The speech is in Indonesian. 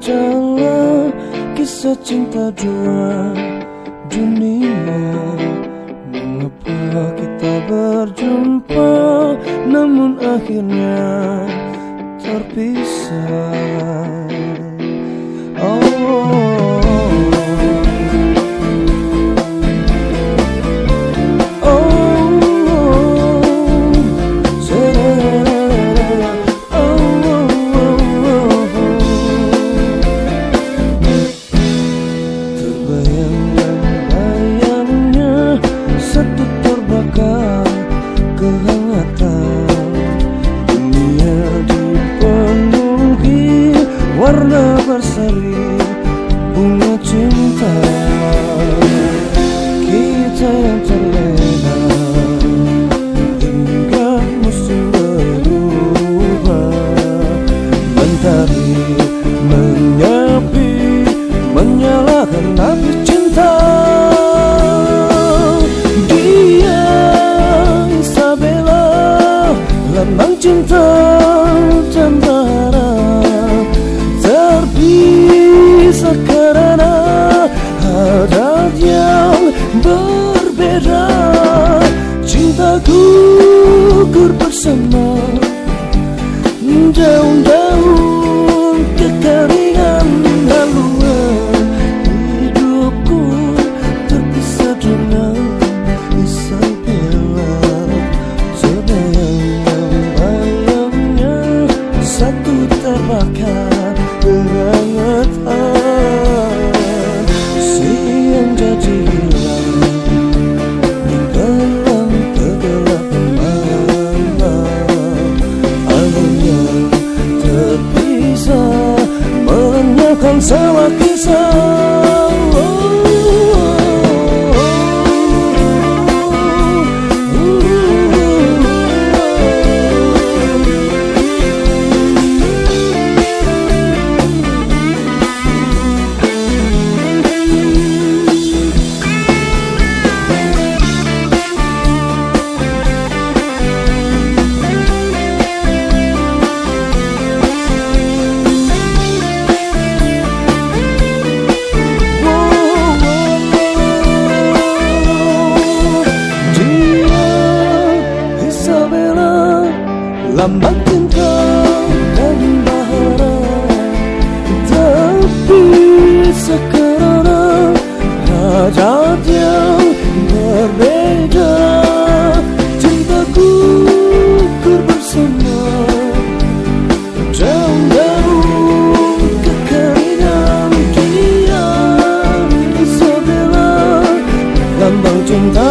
adalah kisah cinta dua dunia Mengapa kita berjumpa namun akhirnya terpisah. Warna berseri bunga cinta berbeda. Cintaku gur bersama. Daun-daun kekeringan haluan. Hidupku terpisah dengan Isabella Sebayang-bayangnya satu terbakar sama kisah lambang cinta dan bahara tapi sekarang hajat yang berbeda. Cintaku bersama. Jauh-jauh kekeringan dia Isabella lambang cinta